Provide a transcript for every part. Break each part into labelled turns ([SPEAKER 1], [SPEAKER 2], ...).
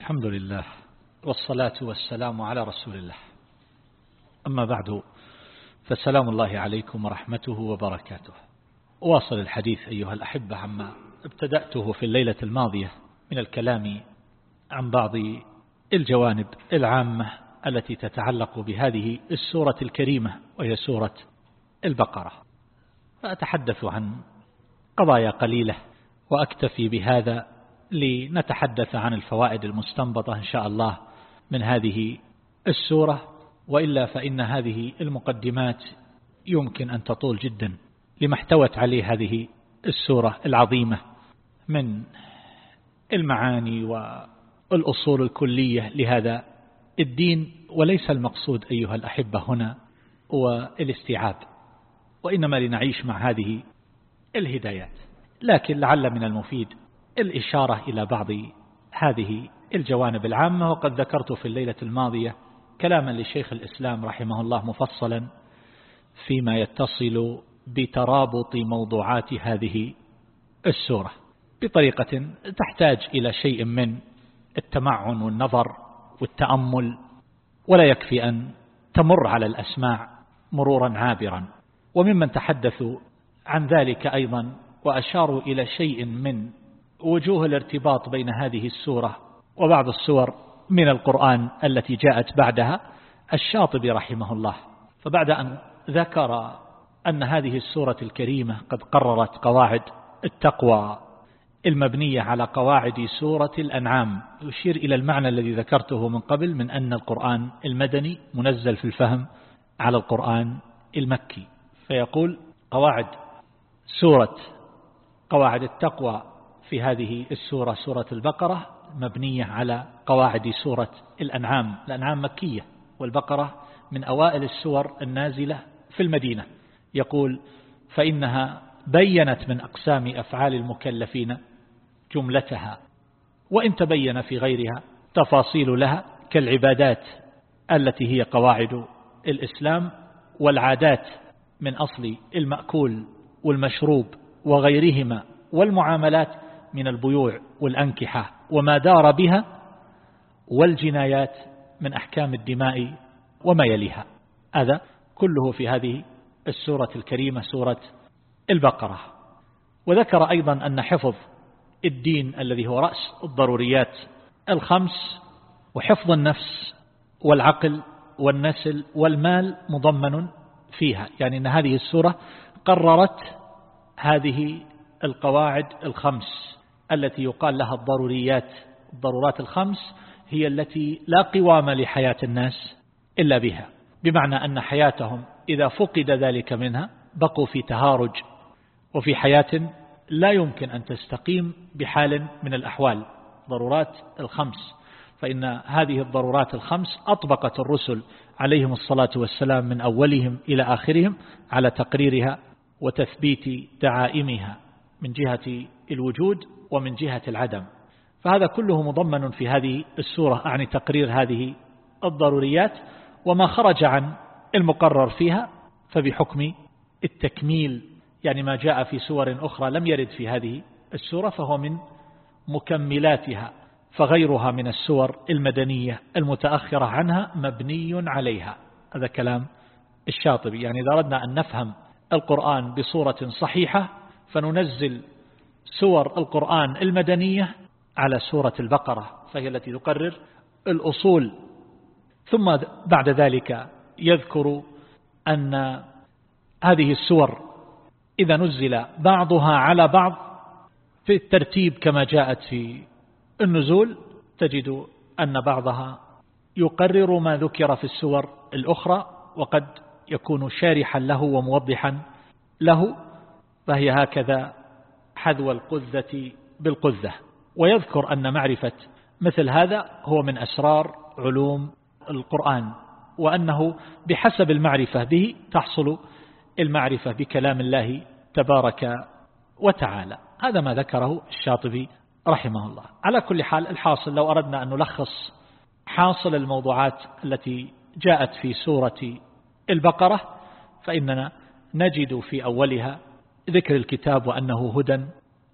[SPEAKER 1] الحمد لله والصلاة والسلام على رسول الله. أما بعد فسلام الله عليكم ورحمته وبركاته. واصل الحديث أيها الأحبة عما ابتدأته في الليلة الماضية من الكلام عن بعض الجوانب العامة التي تتعلق بهذه السورة الكريمة وهي سورة البقرة. فأتحدث عن قضايا قليلة وأكتفي بهذا لنتحدث عن الفوائد المستنبطة إن شاء الله من هذه السورة وإلا فإن هذه المقدمات يمكن أن تطول جدا لما احتوت عليه هذه السورة العظيمة من المعاني والأصول الكلية لهذا الدين وليس المقصود أيها الأحبة هنا والاستيعاب وإنما لنعيش مع هذه الهدايات. لكن لعل من المفيد الإشارة إلى بعض هذه الجوانب العامة وقد ذكرت في الليلة الماضية كلاما لشيخ الإسلام رحمه الله مفصلا فيما يتصل بترابط موضوعات هذه السورة. بطريقة تحتاج إلى شيء من التمعن والنظر والتأمل ولا يكفي أن تمر على الأسماع مرورا عابرا. وممن تحدثوا عن ذلك أيضا وأشاروا إلى شيء من وجوه الارتباط بين هذه السورة وبعض السور من القرآن التي جاءت بعدها الشاطبي رحمه الله. فبعد أن ذكر أن هذه السورة الكريمة قد قررت قواعد التقوى المبنية على قواعد سورة الأنعام يشير إلى المعنى الذي ذكرته من قبل من أن القرآن المدني منزل في الفهم على القرآن المكي. فيقول قواعد سورة قواعد التقوى في هذه السورة سورة البقرة مبنية على قواعد سورة الأنعام. الأنعام مكية والبقرة من أوائل السور النازلة في المدينة. يقول فإنها بينت من أقسام أفعال المكلفين جملتها وإن تبين في غيرها تفاصيل لها كالعبادات التي هي قواعد الإسلام والعادات من أصل المأكول والمشروب وغيرهما والمعاملات من البيوع والأنكحة وما دار بها والجنايات من أحكام الدماء وما يليها. هذا كله في هذه السورة الكريمة سورة البقرة. وذكر أيضا أن حفظ الدين الذي هو رأس الضروريات الخمس وحفظ النفس والعقل والنسل والمال مضمن فيها. يعني أن هذه السورة قررت هذه القواعد الخمس. التي يقال لها الضروريات الضرورات الخمس هي التي لا قوام لحياة الناس إلا بها. بمعنى أن حياتهم إذا فقد ذلك منها بقوا في تهارج وفي حياة لا يمكن أن تستقيم بحال من الأحوال. ضرورات الخمس. فإن هذه الضرورات الخمس أطبقت الرسل عليهم الصلاة والسلام من أولهم إلى آخرهم على تقريرها وتثبيت دعائمها من جهة الوجود ومن جهة العدم. فهذا كله مضمن في هذه السورة أعني تقرير هذه الضروريات وما خرج عن المقرر فيها فبحكم التكميل يعني ما جاء في سور أخرى لم يرد في هذه السورة فهو من مكملاتها فغيرها من السور المدنية المتأخرة عنها مبني عليها. هذا كلام الشاطبي. يعني إذا أردنا أن نفهم القرآن بصورة صحيحة فننزل سور القرآن المدنية على سورة البقرة فهي التي تقرر الأصول. ثم بعد ذلك يذكر أن هذه السور إذا نزل بعضها على بعض في الترتيب كما جاءت في النزول تجد أن بعضها يقرر ما ذكر في السور الأخرى وقد يكون شارحا له وموضحا له فهي هكذا حذو القذة بالقذة. ويذكر أن معرفة مثل هذا هو من أسرار علوم القرآن وأنه بحسب المعرفة به تحصل المعرفة بكلام الله تبارك وتعالى. هذا ما ذكره الشاطبي رحمه الله. على كل حال الحاصل لو أردنا أن نلخص حاصل الموضوعات التي جاءت في سورة البقرة فإننا نجد في أولها ذكر الكتاب وأنه هدى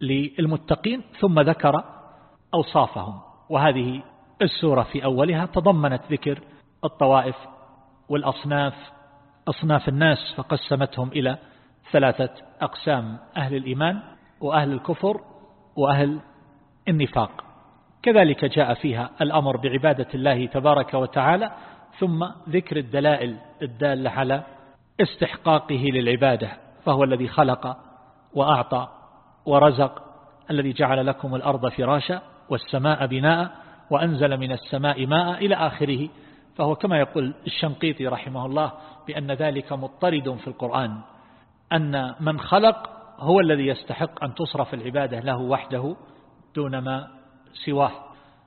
[SPEAKER 1] للمتقين ثم ذكر أوصافهم. وهذه السورة في أولها تضمنت ذكر الطوائف والأصناف أصناف الناس فقسمتهم إلى ثلاثة أقسام أهل الإيمان وأهل الكفر وأهل النفاق. كذلك جاء فيها الأمر بعبادة الله تبارك وتعالى ثم ذكر الدلائل الدالة على استحقاقه للعبادة فهو الذي خلق وأعطى ورزق الذي جعل لكم الأرض فراشا والسماء بناء وأنزل من السماء ماء إلى آخره. فهو كما يقول الشنقيطي رحمه الله بأن ذلك مضطرد في القرآن أن من خلق هو الذي يستحق أن تصرف العبادة له وحده دون ما سواه.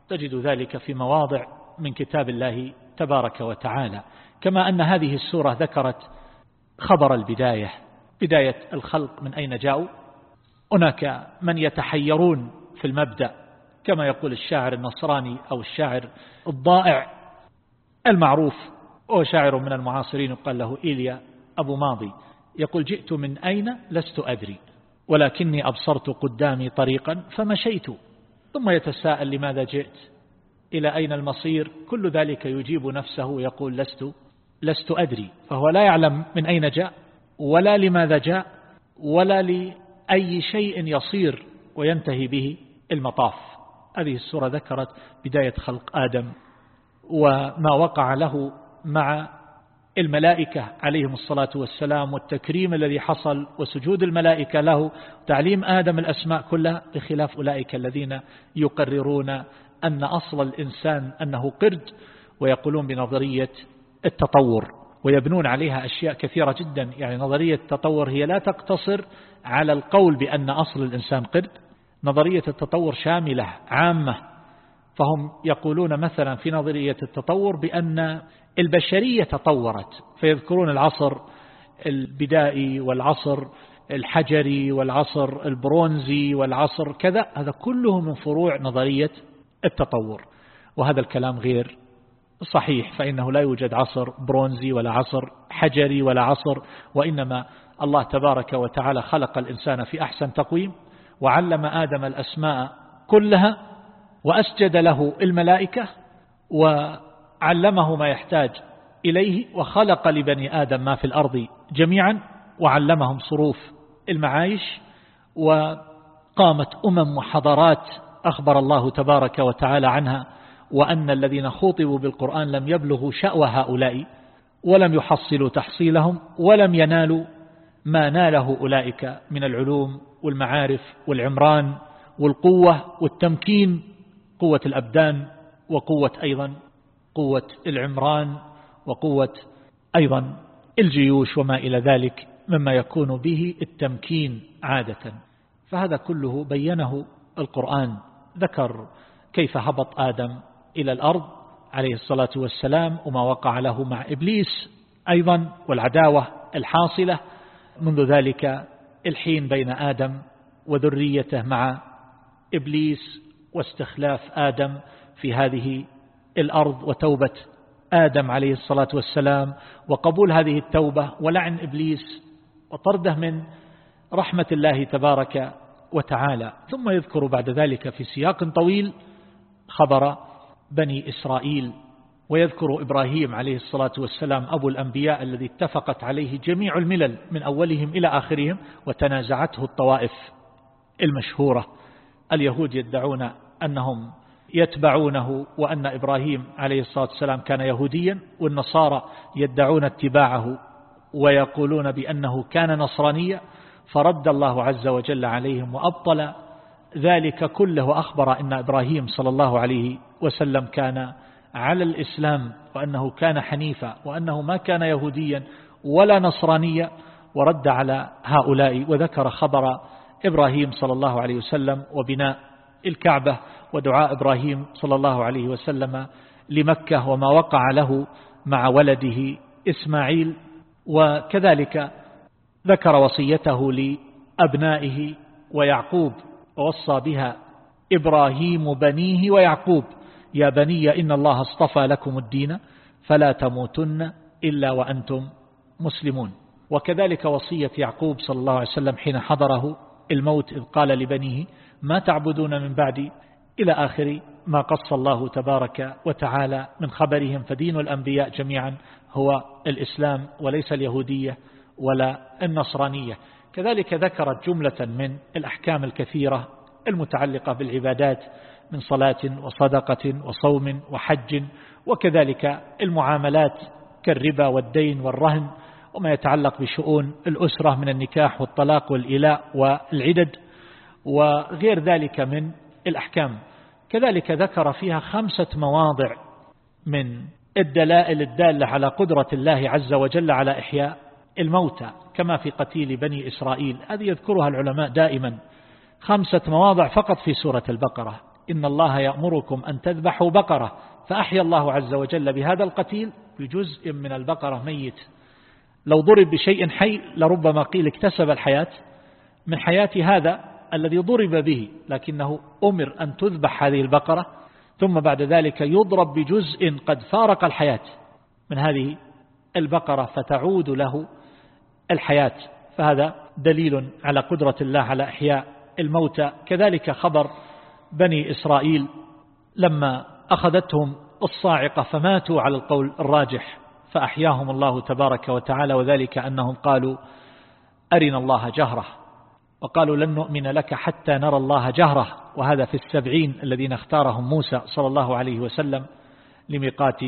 [SPEAKER 1] تجد ذلك في مواضع من كتاب الله تبارك وتعالى. كما أن هذه السورة ذكرت خبر البداية بداية الخلق من أين جاءوا؟ هناك من يتحيرون في المبدأ كما يقول الشاعر النصراني أو الشاعر الضائع المعروف هو شاعر من المعاصرين قال له إيليا أبو ماضي يقول جئت من أين؟ لست أدري ولكني أبصرت قدامي طريقا فمشيت ثم يتساءل لماذا جئت؟ إلى أين المصير؟ كل ذلك يجيب نفسه ويقول لست لست أدري فهو لا يعلم من أين جاء. ولا لماذا جاء ولا لأي شيء يصير وينتهي به المطاف. هذه السورة ذكرت بداية خلق آدم وما وقع له مع الملائكة عليهم الصلاة والسلام والتكريم الذي حصل وسجود الملائكة له تعليم آدم الأسماء كلها بخلاف أولئك الذين يقررون أن أصل الإنسان أنه قرد ويقولون بنظرية التطور. ويبنون عليها أشياء كثيرة جدا. يعني نظرية التطور هي لا تقتصر على القول بأن أصل الإنسان قرد. نظرية التطور شاملة عامة. فهم يقولون مثلا في نظرية التطور بأن البشرية تطورت. فيذكرون العصر البدائي والعصر الحجري والعصر البرونزي والعصر كذا. هذا كله من فروع نظرية التطور. وهذا الكلام غير صحيح فإنه لا يوجد عصر برونزي ولا عصر حجري ولا عصر وإنما الله تبارك وتعالى خلق الإنسان في أحسن تقويم وعلم آدم الأسماء كلها وأسجد له الملائكة وعلمه ما يحتاج إليه وخلق لبني آدم ما في الأرض جميعا وعلمهم صروف المعايش وقامت أمم وحضارات أخبر الله تبارك وتعالى عنها وأن الذين خوطبوا بالقرآن لم يبلغوا شأوى هؤلاء ولم يحصلوا تحصيلهم ولم ينالوا ما ناله أولئك من العلوم والمعارف والعمران والقوة والتمكين قوة الأبدان وقوة أيضا قوة العمران وقوة أيضا الجيوش وما إلى ذلك مما يكون به التمكين عادة. فهذا كله بينه القرآن. ذكر كيف هبط آدم إلى الأرض عليه الصلاة والسلام وما وقع له مع إبليس أيضا والعداوة الحاصلة منذ ذلك الحين بين آدم وذريته مع إبليس واستخلاف آدم في هذه الأرض وتوبة آدم عليه الصلاة والسلام وقبول هذه التوبة ولعن إبليس وطرده من رحمة الله تبارك وتعالى. ثم يذكر بعد ذلك في سياق طويل خبر بني إسرائيل ويذكر إبراهيم عليه الصلاة والسلام أبو الأنبياء الذي اتفقت عليه جميع الملل من أولهم إلى آخرهم وتنازعته الطوائف المشهورة. اليهود يدعون أنهم يتبعونه وأن إبراهيم عليه الصلاة والسلام كان يهوديا والنصارى يدعون اتباعه ويقولون بأنه كان نصرانيا فرد الله عز وجل عليهم وأبطل ذلك كله وأخبر أن إبراهيم صلى الله عليه وسلم كان على الإسلام وأنه كان حنيفا وأنه ما كان يهوديا ولا نصرانيا ورد على هؤلاء وذكر خبر إبراهيم صلى الله عليه وسلم وبناء الكعبة ودعاء إبراهيم صلى الله عليه وسلم لمكة وما وقع له مع ولده إسماعيل وكذلك ذكر وصيته لأبنائه ويعقوب ووصى بها إبراهيم بنيه ويعقوب. يا بني إن الله اصطفى لكم الدين فلا تموتن إلا وأنتم مسلمون. وكذلك وصية يعقوب صلى الله عليه وسلم حين حضره الموت إذ قال لبنيه ما تعبدون من بعدي إلى آخر ما قص الله تبارك وتعالى من خبرهم فدين الأنبياء جميعا هو الإسلام وليس اليهودية ولا النصرانية. كذلك ذكرت جملة من الأحكام الكثيرة المتعلقة بالعبادات من صلاة وصدقة وصوم وحج وكذلك المعاملات كالربا والدين والرهن وما يتعلق بشؤون الأسرة من النكاح والطلاق والإلاء والعدد وغير ذلك من الأحكام. كذلك ذكر فيها خمسة مواضع من الدلائل الدالة على قدرة الله عز وجل على إحياء الموتى. كما في قتيل بني إسرائيل. هذه يذكرها العلماء دائما. خمسة مواضع فقط في سورة البقرة. إن الله يأمركم أن تذبحوا بقرة. فأحيا الله عز وجل بهذا القتيل بجزء من البقرة ميت. لو ضرب بشيء حي لربما قيل اكتسب الحياة. من حياة هذا الذي ضرب به لكنه أمر أن تذبح هذه البقرة. ثم بعد ذلك يضرب بجزء قد فارق الحياة. من هذه البقرة فتعود له الحياة فهذا دليل على قدرة الله على إحياء الموتى كذلك خبر بني إسرائيل لما أخذتهم الصاعقة فماتوا على القول الراجح فأحياهم الله تبارك وتعالى وذلك أنهم قالوا أرنا الله جهرة. وقالوا لن نؤمن لك حتى نرى الله جهرة. وهذا في السبعين الذين اختارهم موسى صلى الله عليه وسلم لميقات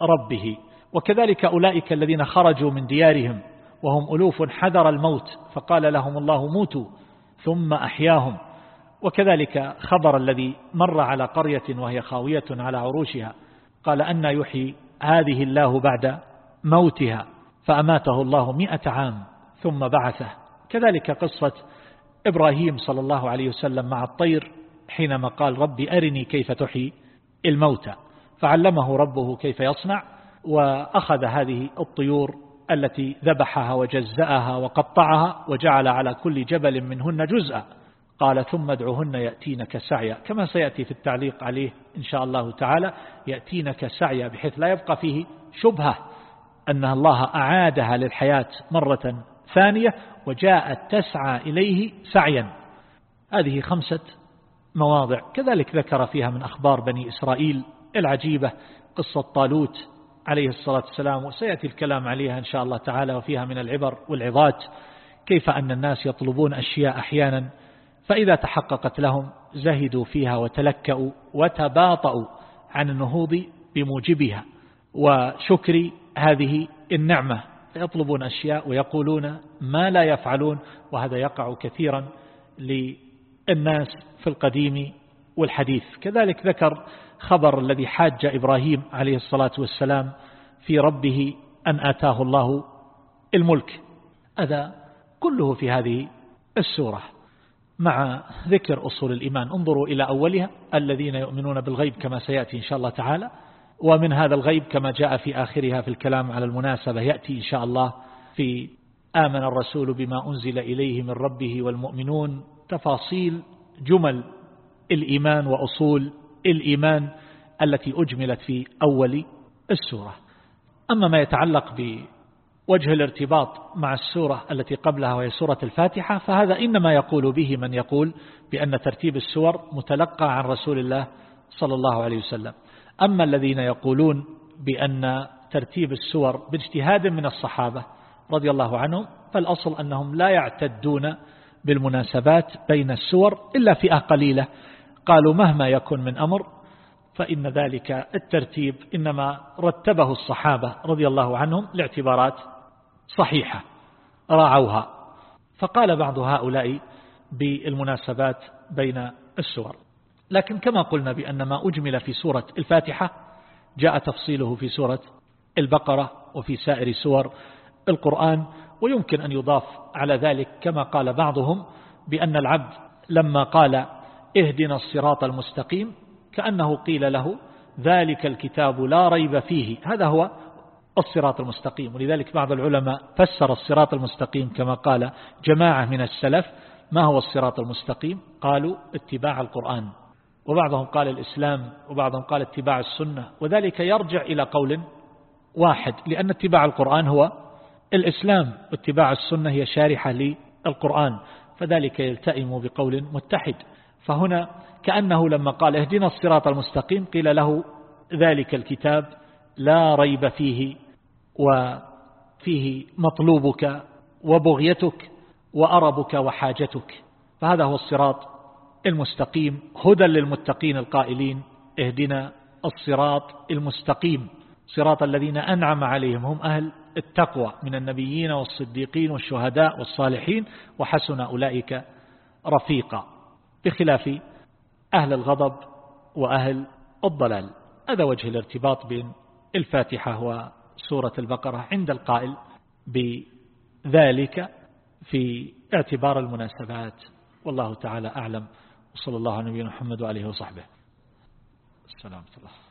[SPEAKER 1] ربه. وكذلك أولئك الذين خرجوا من ديارهم وهم ألوف حذر الموت فقال لهم الله موتوا ثم أحياهم. وكذلك خبر الذي مر على قرية وهي خاوية على عروشها قال أن يحيي هذه الله بعد موتها فأماته الله مئة عام ثم بعثه. كذلك قصة إبراهيم صلى الله عليه وسلم مع الطير حينما قال ربي أرني كيف تحيي الموتى فعلمه ربه كيف يصنع وأخذ هذه الطيور التي ذبحها وجزأها وقطعها وجعل على كل جبل منهن جزءا. قال ثم ادعهن يأتينك سعيا. كما سيأتي في التعليق عليه إن شاء الله تعالى يأتينك سعيا بحيث لا يبقى فيه شبهة أن الله أعادها للحياة مرة ثانية وجاءت تسعى إليه سعيا. هذه خمسة مواضع. كذلك ذكر فيها من أخبار بني إسرائيل العجيبة قصة طالوت عليه الصلاة والسلام وسيأتي الكلام عليها إن شاء الله تعالى وفيها من العبر والعظات كيف أن الناس يطلبون أشياء أحيانا فإذا تحققت لهم زهدوا فيها وتلكأوا وتباطؤوا عن النهوض بموجبها. وشكر هذه النعمة. فيطلبون أشياء ويقولون ما لا يفعلون وهذا يقع كثيرا للناس في القديم والحديث. كذلك ذكر خبر الذي حاج إبراهيم عليه الصلاة والسلام في ربه أن آتاه الله الملك. هذا كله في هذه السورة. مع ذكر أصول الإيمان انظروا إلى أولها الذين يؤمنون بالغيب كما سيأتي إن شاء الله تعالى ومن هذا الغيب كما جاء في آخرها في الكلام على المناسبة يأتي إن شاء الله في آمن الرسول بما أنزل إليه من ربه والمؤمنون تفاصيل جمل الإيمان وأصول الإيمان التي أجملت في أول السورة. أما ما يتعلق بوجه الارتباط مع السورة التي قبلها وهي سورة الفاتحة فهذا إنما يقول به من يقول بأن ترتيب السور متلقى عن رسول الله صلى الله عليه وسلم. أما الذين يقولون بأن ترتيب السور باجتهاد من الصحابة رضي الله عنهم فالأصل أنهم لا يعتدون بالمناسبات بين السور إلا فئة قليلة. قالوا مهما يكن من أمر فإن ذلك الترتيب إنما رتبه الصحابة رضي الله عنهم لاعتبارات صحيحة راعوها. فقال بعض هؤلاء بالمناسبات بين السور. لكن كما قلنا بأن ما أجمل في سورة الفاتحة جاء تفصيله في سورة البقرة وفي سائر سور القرآن ويمكن أن يضاف على ذلك كما قال بعضهم بأن العبد لما قال اهدنا الصراط المستقيم كأنه قيل له ذلك الكتاب لا ريب فيه. هذا هو الصراط المستقيم. ولذلك بعض العلماء فسر الصراط المستقيم كما قال جماعة من السلف ما هو الصراط المستقيم؟ قالوا اتباع القرآن. وبعضهم قال الإسلام وبعضهم قال اتباع السنة. وذلك يرجع إلى قول واحد لأن اتباع القرآن هو الإسلام واتباع السنة هي شارحة للقرآن. فذلك يلتئم بقول متحد. فهنا كأنه لما قال اهدنا الصراط المستقيم قيل له ذلك الكتاب لا ريب فيه وفيه مطلوبك وبغيتك وأربك وحاجتك فهذا هو الصراط المستقيم هدى للمتقين القائلين اهدنا الصراط المستقيم صراط الذين أنعم عليهم هم أهل التقوى من النبيين والصديقين والشهداء والصالحين وحسن أولئك رفيقا بخلاف أهل الغضب وأهل الضلال. هذا وجه الارتباط بين الفاتحة وسورة البقرة عند القائل بذلك في اعتبار المناسبات. والله تعالى أعلم. وصلى الله على نبينا محمد وآله وصحبه. السلام عليكم